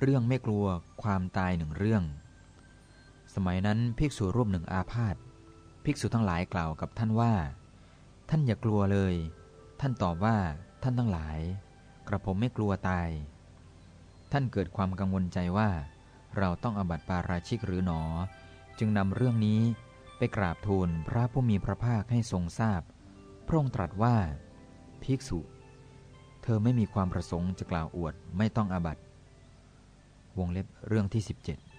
เรื่องไม่กลัวความตายหนึ่งเรื่อง สมัยนั้นภิกษุรูปหนึ่งอาพาธภิกษุทั้งหลายกล่าวกับท่านว่า ท่านอย่ากลัวเลย ท่านตอบว่าท่านทั้งหลาย กระผมไม่กลัวตาย ท่านเกิดความกังวลใจว่า เราต้องอบัติปาราชิกหรือหนอ จึงนำเรื่องนี้ไปกราบทูลพระผู้มีพระภาคให้ทรงทราบ พระองค์ตรัสว่า ภิกษุ เธอไม่มีความประสงค์จะกล่าวอวดไม่ต้องอาบัติ วงเล็บเรื่องที่ 17